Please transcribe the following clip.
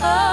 Oh.